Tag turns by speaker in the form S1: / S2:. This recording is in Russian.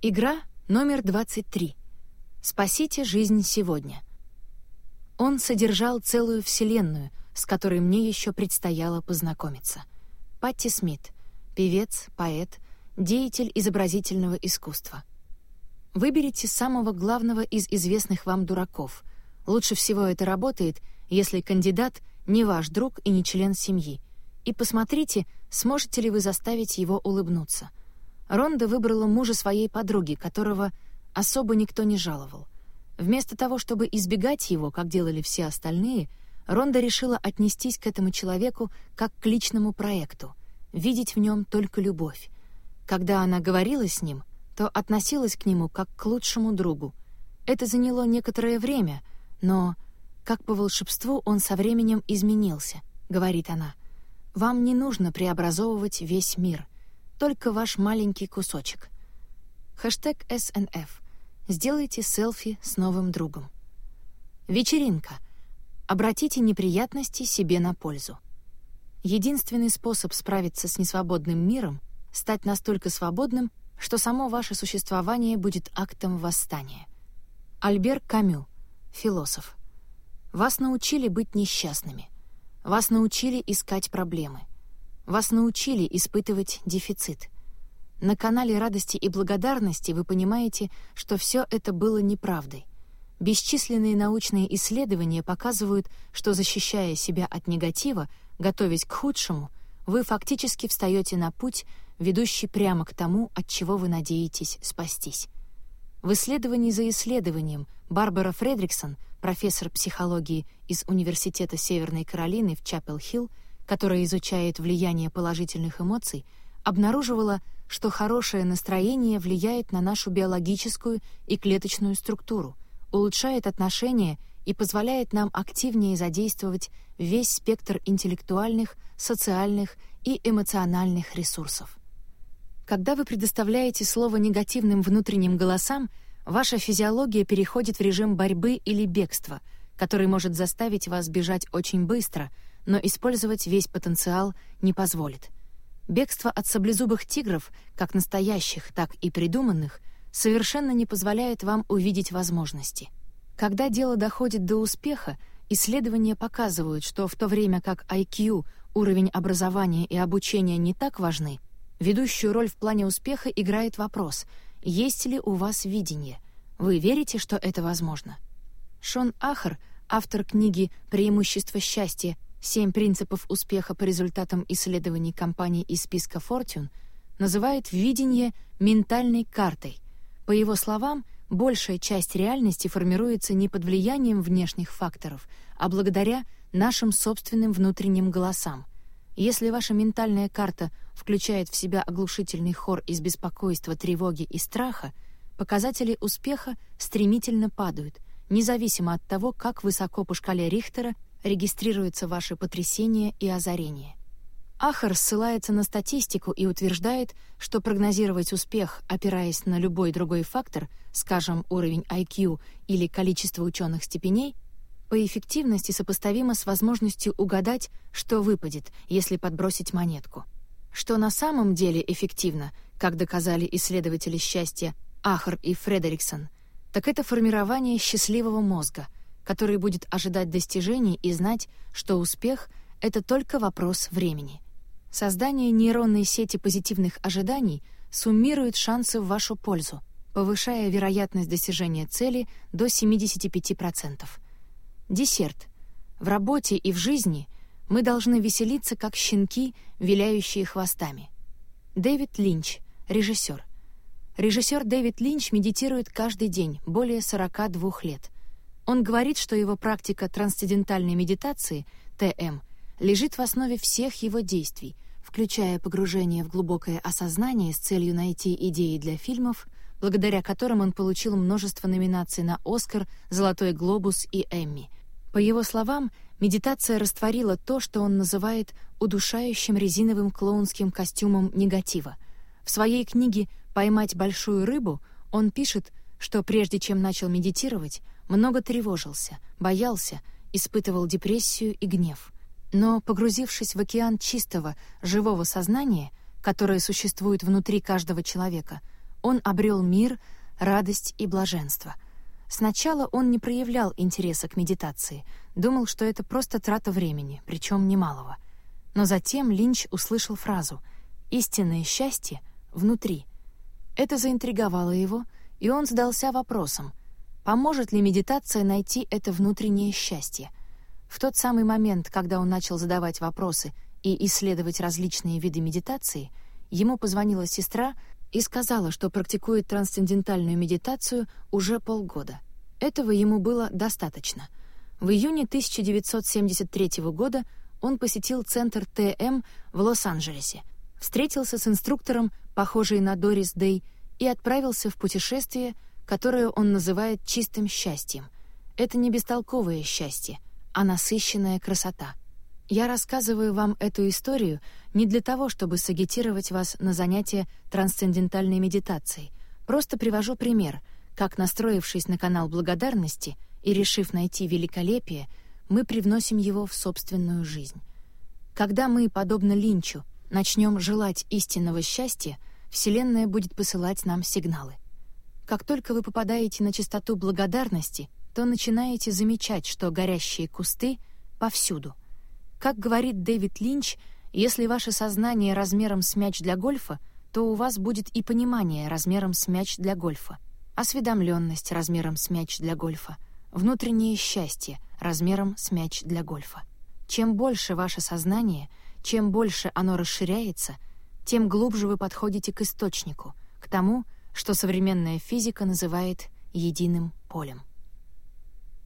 S1: Игра номер 23. Спасите жизнь сегодня. Он содержал целую вселенную, с которой мне еще предстояло познакомиться. Патти Смит, певец, поэт, деятель изобразительного искусства. Выберите самого главного из известных вам дураков. Лучше всего это работает, если кандидат не ваш друг и не член семьи. И посмотрите, сможете ли вы заставить его улыбнуться. Ронда выбрала мужа своей подруги, которого особо никто не жаловал. Вместо того, чтобы избегать его, как делали все остальные, Ронда решила отнестись к этому человеку как к личному проекту, видеть в нем только любовь. Когда она говорила с ним, то относилась к нему как к лучшему другу. Это заняло некоторое время, но, как по волшебству, он со временем изменился, говорит она. Вам не нужно преобразовывать весь мир, только ваш маленький кусочек. Хэштег СНФ. Сделайте селфи с новым другом. Вечеринка. Обратите неприятности себе на пользу. Единственный способ справиться с несвободным миром — стать настолько свободным, что само ваше существование будет актом восстания. Альбер Камю, философ. Вас научили быть несчастными. Вас научили искать проблемы. Вас научили испытывать дефицит — на канале радости и благодарности вы понимаете, что все это было неправдой. Бесчисленные научные исследования показывают, что защищая себя от негатива, готовясь к худшему, вы фактически встаете на путь, ведущий прямо к тому, от чего вы надеетесь спастись. В исследовании за исследованием Барбара Фредриксон, профессор психологии из Университета Северной Каролины в Чапел-Хилл, которая изучает влияние положительных эмоций, обнаруживала, что хорошее настроение влияет на нашу биологическую и клеточную структуру, улучшает отношения и позволяет нам активнее задействовать весь спектр интеллектуальных, социальных и эмоциональных ресурсов. Когда вы предоставляете слово негативным внутренним голосам, ваша физиология переходит в режим борьбы или бегства, который может заставить вас бежать очень быстро, но использовать весь потенциал не позволит — Бегство от саблезубых тигров, как настоящих, так и придуманных, совершенно не позволяет вам увидеть возможности. Когда дело доходит до успеха, исследования показывают, что в то время как IQ, уровень образования и обучения не так важны, ведущую роль в плане успеха играет вопрос, есть ли у вас видение, вы верите, что это возможно. Шон Ахер, автор книги «Преимущество счастья» Семь принципов успеха по результатам исследований компаний из списка Fortune называет видение ментальной картой. По его словам, большая часть реальности формируется не под влиянием внешних факторов, а благодаря нашим собственным внутренним голосам. Если ваша ментальная карта включает в себя оглушительный хор из беспокойства, тревоги и страха, показатели успеха стремительно падают, независимо от того, как высоко по шкале Рихтера регистрируются ваши потрясения и озарения. Ахар ссылается на статистику и утверждает, что прогнозировать успех, опираясь на любой другой фактор, скажем, уровень IQ или количество ученых степеней, по эффективности сопоставимо с возможностью угадать, что выпадет, если подбросить монетку. Что на самом деле эффективно, как доказали исследователи счастья Ахар и Фредериксон, так это формирование счастливого мозга — который будет ожидать достижений и знать, что успех — это только вопрос времени. Создание нейронной сети позитивных ожиданий суммирует шансы в вашу пользу, повышая вероятность достижения цели до 75%. Десерт. В работе и в жизни мы должны веселиться, как щенки, виляющие хвостами. Дэвид Линч, режиссер. Режиссер Дэвид Линч медитирует каждый день, более 42 лет — он говорит, что его практика трансцендентальной медитации, ТМ, лежит в основе всех его действий, включая погружение в глубокое осознание с целью найти идеи для фильмов, благодаря которым он получил множество номинаций на «Оскар», «Золотой глобус» и «Эмми». По его словам, медитация растворила то, что он называет удушающим резиновым клоунским костюмом негатива. В своей книге «Поймать большую рыбу» он пишет, что прежде чем начал медитировать, много тревожился, боялся, испытывал депрессию и гнев. Но, погрузившись в океан чистого, живого сознания, которое существует внутри каждого человека, он обрел мир, радость и блаженство. Сначала он не проявлял интереса к медитации, думал, что это просто трата времени, причем немалого. Но затем Линч услышал фразу «Истинное счастье внутри». Это заинтриговало его, и он задался вопросом, поможет ли медитация найти это внутреннее счастье. В тот самый момент, когда он начал задавать вопросы и исследовать различные виды медитации, ему позвонила сестра и сказала, что практикует трансцендентальную медитацию уже полгода. Этого ему было достаточно. В июне 1973 года он посетил центр ТМ в Лос-Анджелесе, встретился с инструктором, похожей на Дорис Дэй, и отправился в путешествие, которое он называет чистым счастьем. Это не бестолковое счастье, а насыщенная красота — я рассказываю вам эту историю не для того, чтобы сагитировать вас на занятие трансцендентальной медитацией. Просто привожу пример, как, настроившись на канал благодарности и решив найти великолепие, мы привносим его в собственную жизнь. Когда мы, подобно Линчу, начнем желать истинного счастья, Вселенная будет посылать нам сигналы. Как только вы попадаете на частоту благодарности, то начинаете замечать, что горящие кусты повсюду — как говорит Дэвид Линч, если ваше сознание размером с мяч для гольфа, то у вас будет и понимание размером с мяч для гольфа, осведомленность размером с мяч для гольфа, внутреннее счастье размером с мяч для гольфа. Чем больше ваше сознание, чем больше оно расширяется, тем глубже вы подходите к источнику, к тому, что современная физика называет единым полем.